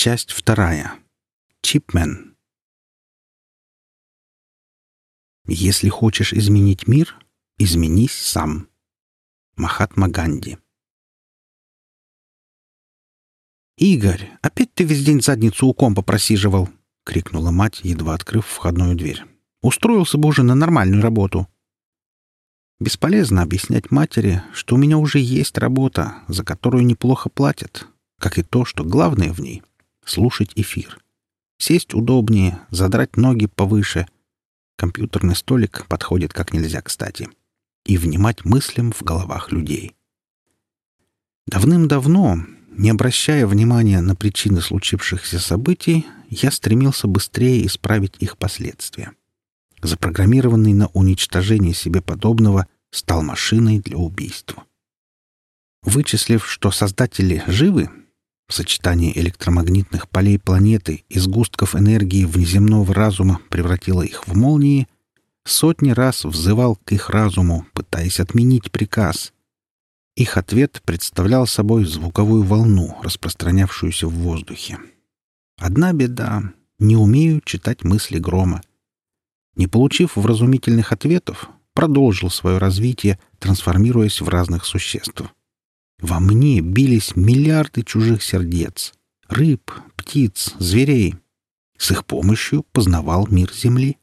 Часть вторая. Чипмен. Если хочешь изменить мир, изменись сам. Махатма Ганди. «Игорь, опять ты весь день задницу у компа просиживал!» — крикнула мать, едва открыв входную дверь. «Устроился бы уже на нормальную работу!» Бесполезно объяснять матери, что у меня уже есть работа, за которую неплохо платят, как и то, что главное в ней — слушать эфир. Сесть удобнее, задрать ноги повыше — Компьютерный столик подходит как нельзя кстати. И внимать мыслям в головах людей. Давным-давно, не обращая внимания на причины случившихся событий, я стремился быстрее исправить их последствия. Запрограммированный на уничтожение себе подобного стал машиной для убийства. Вычислив, что создатели живы, Сочетание электромагнитных полей планеты и сгустков энергии внеземного разума превратило их в молнии, сотни раз взывал к их разуму, пытаясь отменить приказ. Их ответ представлял собой звуковую волну, распространявшуюся в воздухе. Одна беда — не умею читать мысли грома. Не получив вразумительных ответов, продолжил свое развитие, трансформируясь в разных существ. Во мне бились миллиарды чужих сердец, рыб, птиц, зверей. С их помощью познавал мир Земли.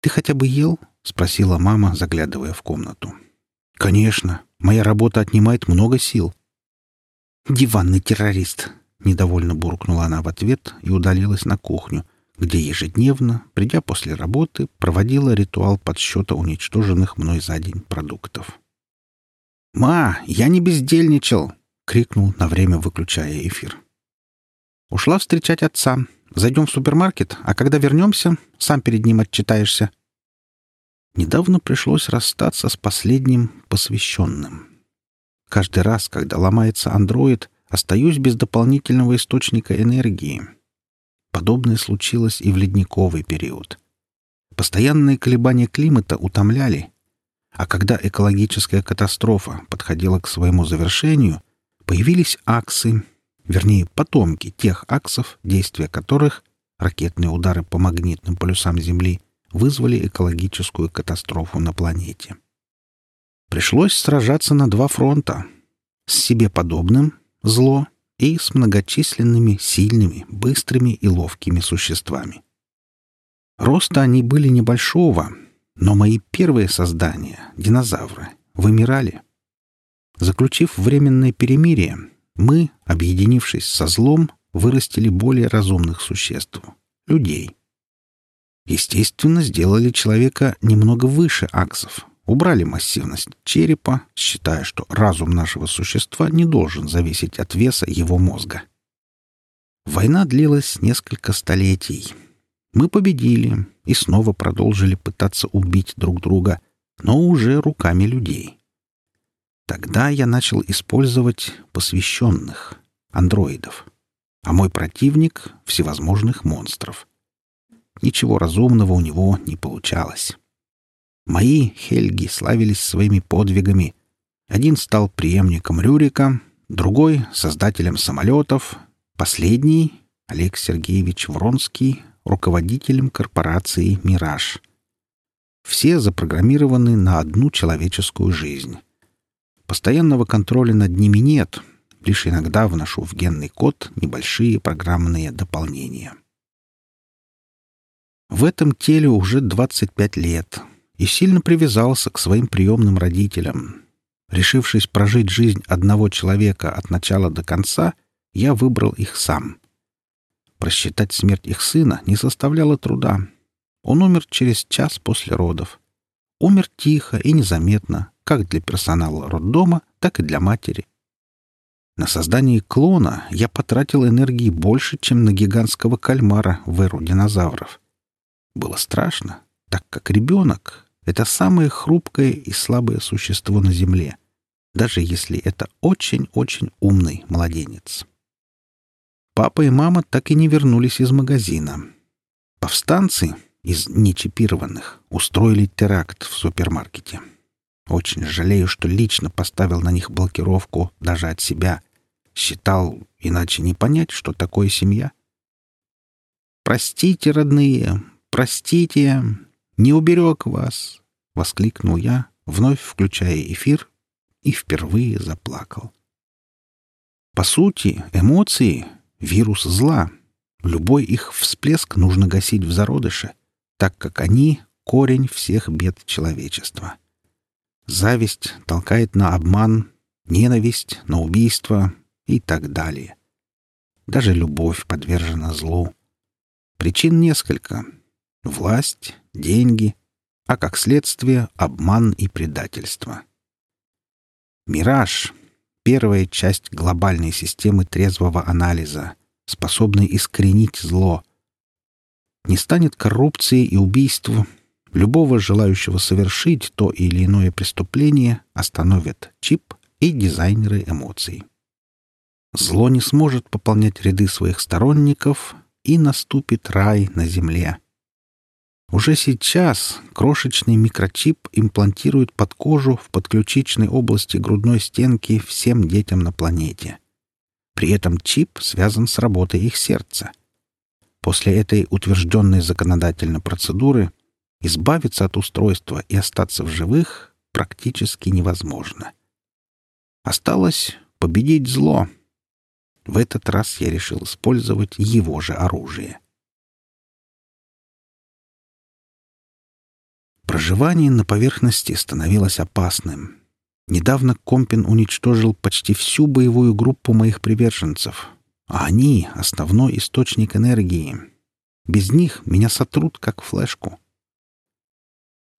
«Ты хотя бы ел?» — спросила мама, заглядывая в комнату. «Конечно. Моя работа отнимает много сил». «Диванный террорист!» — недовольно буркнула она в ответ и удалилась на кухню, где ежедневно, придя после работы, проводила ритуал подсчета уничтоженных мной за день продуктов. «Ма, я не бездельничал!» — крикнул на время, выключая эфир. «Ушла встречать отца. Зайдем в супермаркет, а когда вернемся, сам перед ним отчитаешься». Недавно пришлось расстаться с последним посвященным. Каждый раз, когда ломается андроид, остаюсь без дополнительного источника энергии. Подобное случилось и в ледниковый период. Постоянные колебания климата утомляли, а когда экологическая катастрофа подходила к своему завершению, появились аксы, вернее, потомки тех аксов, действия которых, ракетные удары по магнитным полюсам Земли, вызвали экологическую катастрофу на планете. Пришлось сражаться на два фронта — с себе подобным — зло и с многочисленными, сильными, быстрыми и ловкими существами. Роста они были небольшого — но мои первые создания, динозавры, вымирали. Заключив временное перемирие, мы, объединившись со злом, вырастили более разумных существ — людей. Естественно, сделали человека немного выше аксов, убрали массивность черепа, считая, что разум нашего существа не должен зависеть от веса его мозга. Война длилась несколько столетий — мы победили и снова продолжили пытаться убить друг друга, но уже руками людей. Тогда я начал использовать посвященных, андроидов, а мой противник — всевозможных монстров. Ничего разумного у него не получалось. Мои Хельги славились своими подвигами. Один стал преемником Рюрика, другой — создателем самолетов, последний — Олег Сергеевич Вронский руководителем корпорации «Мираж». Все запрограммированы на одну человеческую жизнь. Постоянного контроля над ними нет, лишь иногда вношу в генный код небольшие программные дополнения. В этом теле уже 25 лет и сильно привязался к своим приемным родителям. Решившись прожить жизнь одного человека от начала до конца, я выбрал их сам. Просчитать смерть их сына не составляло труда. Он умер через час после родов. Умер тихо и незаметно, как для персонала роддома, так и для матери. На создание клона я потратил энергии больше, чем на гигантского кальмара в эру динозавров. Было страшно, так как ребенок — это самое хрупкое и слабое существо на Земле, даже если это очень-очень умный младенец. Папа и мама так и не вернулись из магазина. Повстанцы из нечипированных устроили теракт в супермаркете. Очень жалею, что лично поставил на них блокировку даже от себя. Считал, иначе не понять, что такое семья. «Простите, родные, простите, не уберег вас!» — воскликнул я, вновь включая эфир, и впервые заплакал. По сути, эмоции — вирус зла. Любой их всплеск нужно гасить в зародыше, так как они — корень всех бед человечества. Зависть толкает на обман, ненависть — на убийство и так далее. Даже любовь подвержена злу. Причин несколько. Власть, деньги, а как следствие — обман и предательство. «Мираж» — первая часть глобальной системы трезвого анализа, способной искоренить зло. Не станет коррупции и убийств. Любого желающего совершить то или иное преступление остановят чип и дизайнеры эмоций. Зло не сможет пополнять ряды своих сторонников, и наступит рай на земле. Уже сейчас крошечный микрочип имплантирует под кожу в подключичной области грудной стенки всем детям на планете. При этом чип связан с работой их сердца. После этой утвержденной законодательно процедуры избавиться от устройства и остаться в живых практически невозможно. Осталось победить зло. В этот раз я решил использовать его же оружие — Проживание на поверхности становилось опасным. Недавно Компин уничтожил почти всю боевую группу моих приверженцев, а они — основной источник энергии. Без них меня сотрут, как флешку.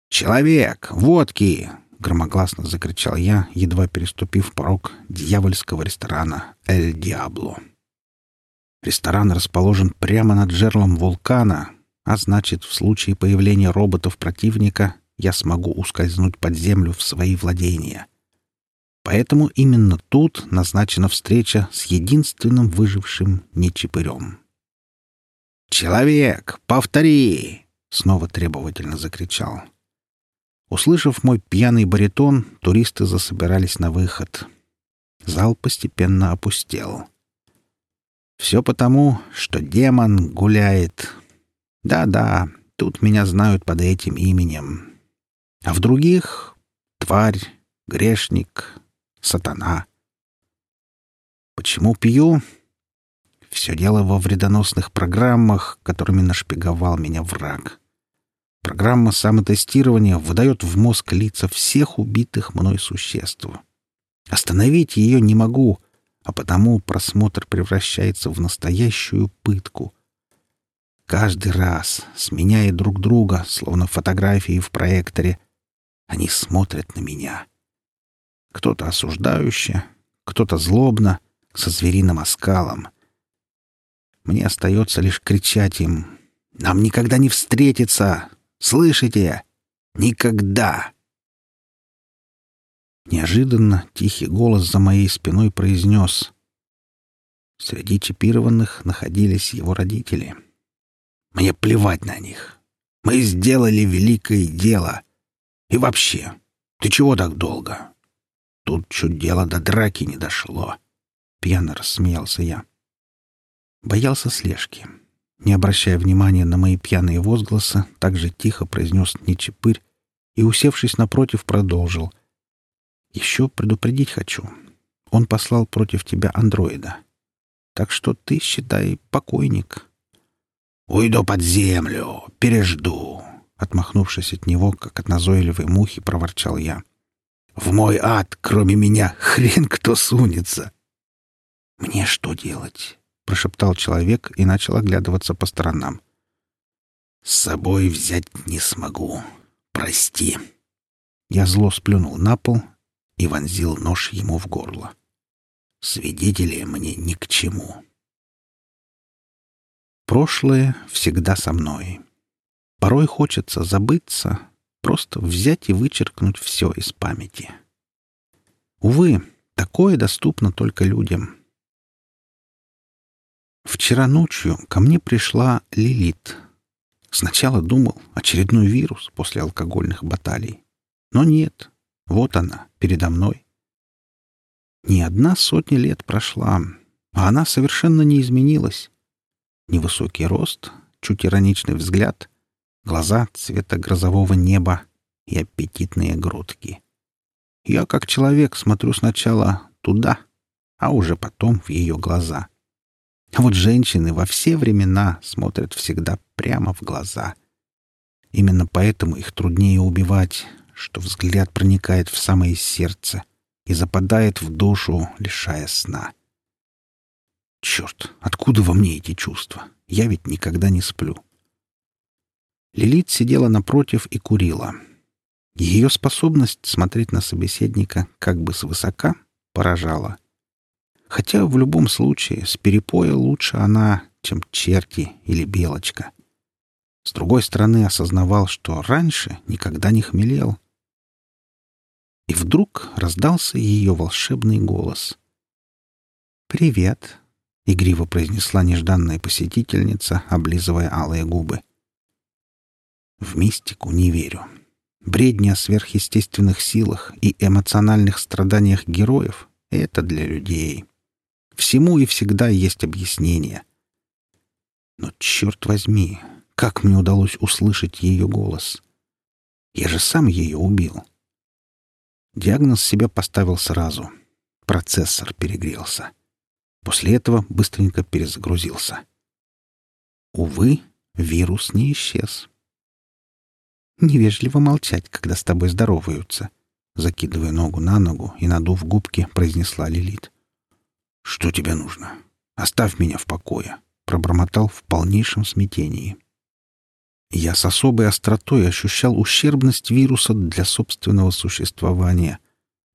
«Человек! Водки!» — громогласно закричал я, едва переступив порог дьявольского ресторана «Эль Диабло». Ресторан расположен прямо над жерлом вулкана, а значит, в случае появления роботов противника я смогу ускользнуть под землю в свои владения. Поэтому именно тут назначена встреча с единственным выжившим нечипырем. «Человек, повтори!» — снова требовательно закричал. Услышав мой пьяный баритон, туристы засобирались на выход. Зал постепенно опустел. Все потому, что демон гуляет да-да, тут меня знают под этим именем. А в других — тварь, грешник, сатана. Почему пью? Все дело во вредоносных программах, которыми нашпиговал меня враг. Программа самотестирования выдает в мозг лица всех убитых мной существ. Остановить ее не могу, а потому просмотр превращается в настоящую пытку — Каждый раз, сменяя друг друга, словно фотографии в проекторе, они смотрят на меня. Кто-то осуждающе, кто-то злобно, со звериным оскалом. Мне остается лишь кричать им «Нам никогда не встретиться! Слышите? Никогда!» Неожиданно тихий голос за моей спиной произнес. Среди чипированных находились его родители — мне плевать на них. Мы сделали великое дело. И вообще, ты чего так долго? Тут чуть дело до драки не дошло. Пьяно рассмеялся я. Боялся слежки. Не обращая внимания на мои пьяные возгласы, так же тихо произнес Нечепырь и, усевшись напротив, продолжил. «Еще предупредить хочу. Он послал против тебя андроида. Так что ты, считай, покойник». «Уйду под землю, пережду», — отмахнувшись от него, как от назойливой мухи, проворчал я. «В мой ад, кроме меня, хрен кто сунется!» «Мне что делать?» — прошептал человек и начал оглядываться по сторонам. «С собой взять не смогу. Прости». Я зло сплюнул на пол и вонзил нож ему в горло. «Свидетели мне ни к чему». Прошлое всегда со мной. Порой хочется забыться, просто взять и вычеркнуть все из памяти. Увы, такое доступно только людям. Вчера ночью ко мне пришла Лилит. Сначала думал, очередной вирус после алкогольных баталий. Но нет, вот она, передо мной. Не одна сотня лет прошла, а она совершенно не изменилась. Невысокий рост, чуть ироничный взгляд, глаза цвета грозового неба и аппетитные грудки. Я, как человек, смотрю сначала туда, а уже потом в ее глаза. А вот женщины во все времена смотрят всегда прямо в глаза. Именно поэтому их труднее убивать, что взгляд проникает в самое сердце и западает в душу, лишая сна. Черт, откуда во мне эти чувства? Я ведь никогда не сплю. Лилит сидела напротив и курила. Ее способность смотреть на собеседника как бы свысока поражала. Хотя в любом случае с перепоя лучше она, чем черти или белочка. С другой стороны, осознавал, что раньше никогда не хмелел. И вдруг раздался ее волшебный голос. «Привет!» — игриво произнесла нежданная посетительница, облизывая алые губы. «В мистику не верю. Бредни о сверхъестественных силах и эмоциональных страданиях героев — это для людей. Всему и всегда есть объяснение. Но, черт возьми, как мне удалось услышать ее голос? Я же сам ее убил. Диагноз себя поставил сразу. Процессор перегрелся. После этого быстренько перезагрузился. Увы, вирус не исчез. Невежливо молчать, когда с тобой здороваются. Закидывая ногу на ногу и надув губки, произнесла Лилит. «Что тебе нужно? Оставь меня в покое», — пробормотал в полнейшем смятении. Я с особой остротой ощущал ущербность вируса для собственного существования.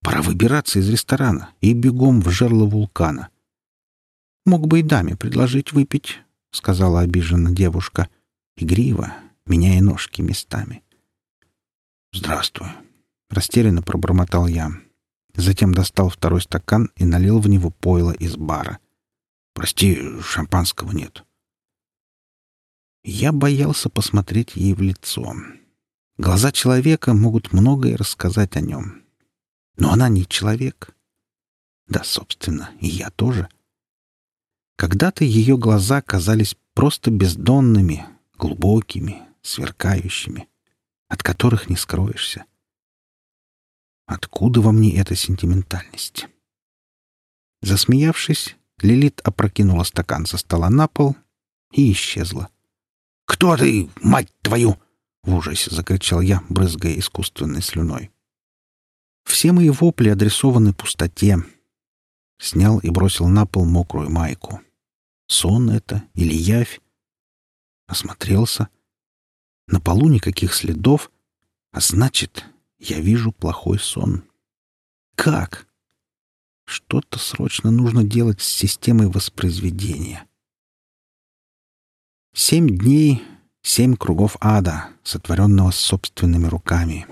Пора выбираться из ресторана и бегом в жерло вулкана. «Мог бы и даме предложить выпить», — сказала обиженно девушка, игриво, меняя ножки местами. «Здравствуй», — растерянно пробормотал я. Затем достал второй стакан и налил в него пойло из бара. «Прости, шампанского нет». Я боялся посмотреть ей в лицо. Глаза человека могут многое рассказать о нем. Но она не человек. Да, собственно, и я тоже. Когда-то ее глаза казались просто бездонными, глубокими, сверкающими, от которых не скроешься. Откуда во мне эта сентиментальность? Засмеявшись, Лилит опрокинула стакан со стола на пол и исчезла. «Кто ты, мать твою?» — в ужасе закричал я, брызгая искусственной слюной. Все мои вопли адресованы пустоте. Снял и бросил на пол мокрую майку. Сон это или явь? Осмотрелся. На полу никаких следов, а значит, я вижу плохой сон. Как? Что-то срочно нужно делать с системой воспроизведения. Семь дней, семь кругов ада, сотворенного собственными руками.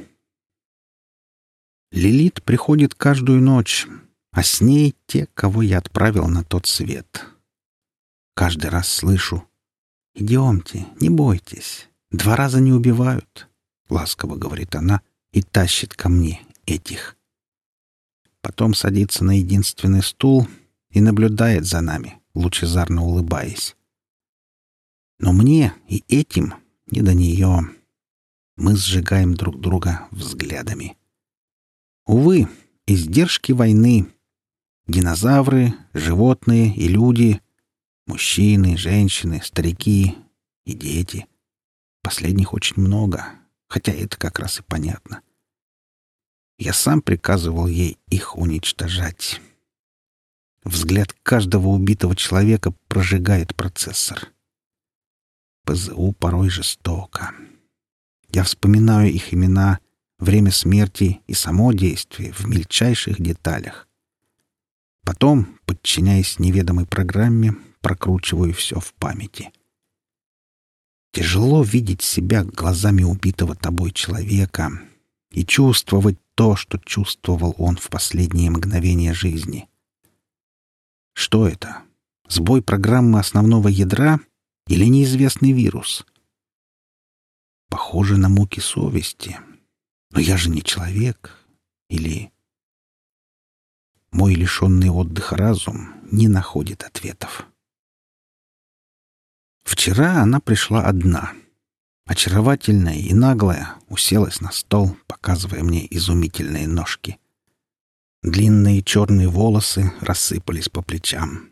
Лилит приходит каждую ночь, а с ней те, кого я отправил на тот свет. Каждый раз слышу «Идемте, не бойтесь, два раза не убивают», — ласково говорит она и тащит ко мне этих. Потом садится на единственный стул и наблюдает за нами, лучезарно улыбаясь. Но мне и этим не до нее. Мы сжигаем друг друга взглядами. Увы, издержки войны. Динозавры, животные и люди, мужчины, женщины, старики и дети. Последних очень много, хотя это как раз и понятно. Я сам приказывал ей их уничтожать. Взгляд каждого убитого человека прожигает процессор. ПЗУ порой жестоко. Я вспоминаю их имена, время смерти и само действие в мельчайших деталях. Потом, подчиняясь неведомой программе, прокручиваю все в памяти. Тяжело видеть себя глазами убитого тобой человека и чувствовать то, что чувствовал он в последние мгновения жизни. Что это? Сбой программы основного ядра — или неизвестный вирус? Похоже на муки совести. Но я же не человек. Или... Мой лишенный отдыха разум не находит ответов. Вчера она пришла одна. Очаровательная и наглая уселась на стол, показывая мне изумительные ножки. Длинные черные волосы рассыпались по плечам.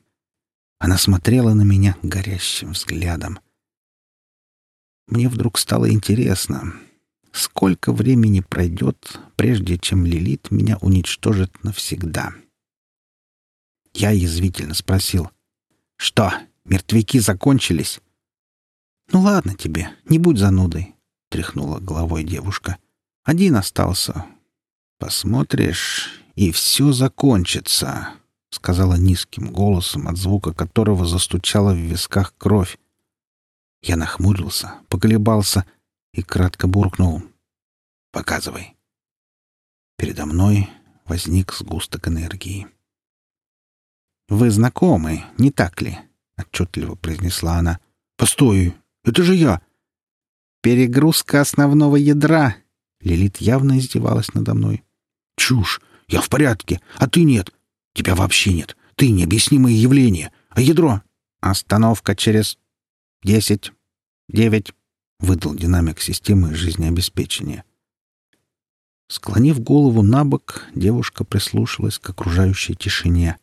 Она смотрела на меня горящим взглядом. Мне вдруг стало интересно, сколько времени пройдет, прежде чем Лилит меня уничтожит навсегда. Я язвительно спросил, «Что, мертвяки закончились?» «Ну ладно тебе, не будь занудой», — тряхнула головой девушка. «Один остался. Посмотришь, и все закончится», — сказала низким голосом, от звука которого застучала в висках кровь. Я нахмурился, поколебался и кратко буркнул. «Показывай». Передо мной возник сгусток энергии. «Вы знакомы, не так ли?» — отчетливо произнесла она. «Постой, это же я!» «Перегрузка основного ядра!» Лилит явно издевалась надо мной. «Чушь! Я в порядке, а ты нет! Тебя вообще нет! Ты необъяснимое явление! А ядро?» «Остановка через десять, девять», — выдал динамик системы жизнеобеспечения. Склонив голову на бок, девушка прислушалась к окружающей тишине.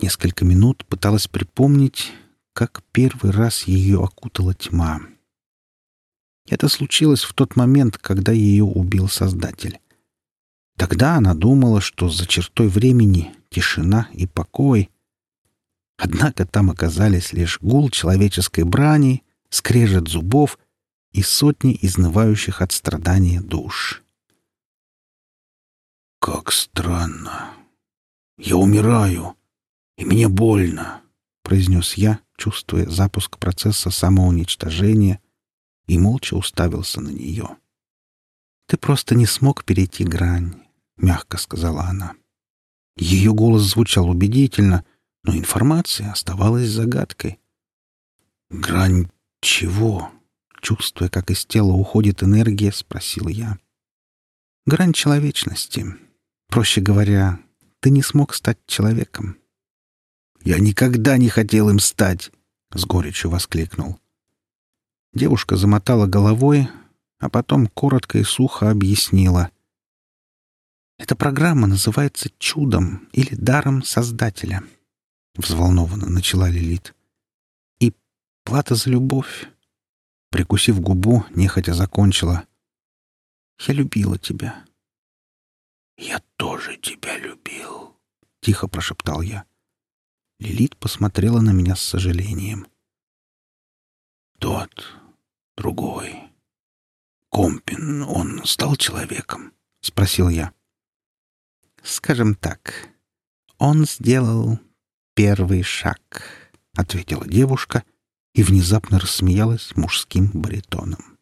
Несколько минут пыталась припомнить, как первый раз ее окутала тьма. Это случилось в тот момент, когда ее убил Создатель. Тогда она думала, что за чертой времени тишина и покой. Однако там оказались лишь гул человеческой брани, скрежет зубов и сотни изнывающих от страдания душ. «Как странно! Я умираю, и мне больно!» — произнес я, чувствуя запуск процесса самоуничтожения, и молча уставился на нее. «Ты просто не смог перейти грань», — мягко сказала она. Ее голос звучал убедительно, но информация оставалась загадкой. «Грань чего?» Чувствуя, как из тела уходит энергия, спросил я. «Грань человечности. Проще говоря, ты не смог стать человеком. Я никогда не хотел им стать!» — с горечью воскликнул. Девушка замотала головой, а потом коротко и сухо объяснила. «Эта программа называется «Чудом» или «Даром Создателя», — взволнованно начала Лилит. «И плата за любовь». Прикусив губу, нехотя закончила. «Я любила тебя». «Я тоже тебя любил», — тихо прошептал я. Лилит посмотрела на меня с сожалением. «Тот, другой. Компин, он стал человеком?» — спросил я. «Скажем так, он сделал первый шаг», — ответила девушка и внезапно рассмеялась мужским баритоном.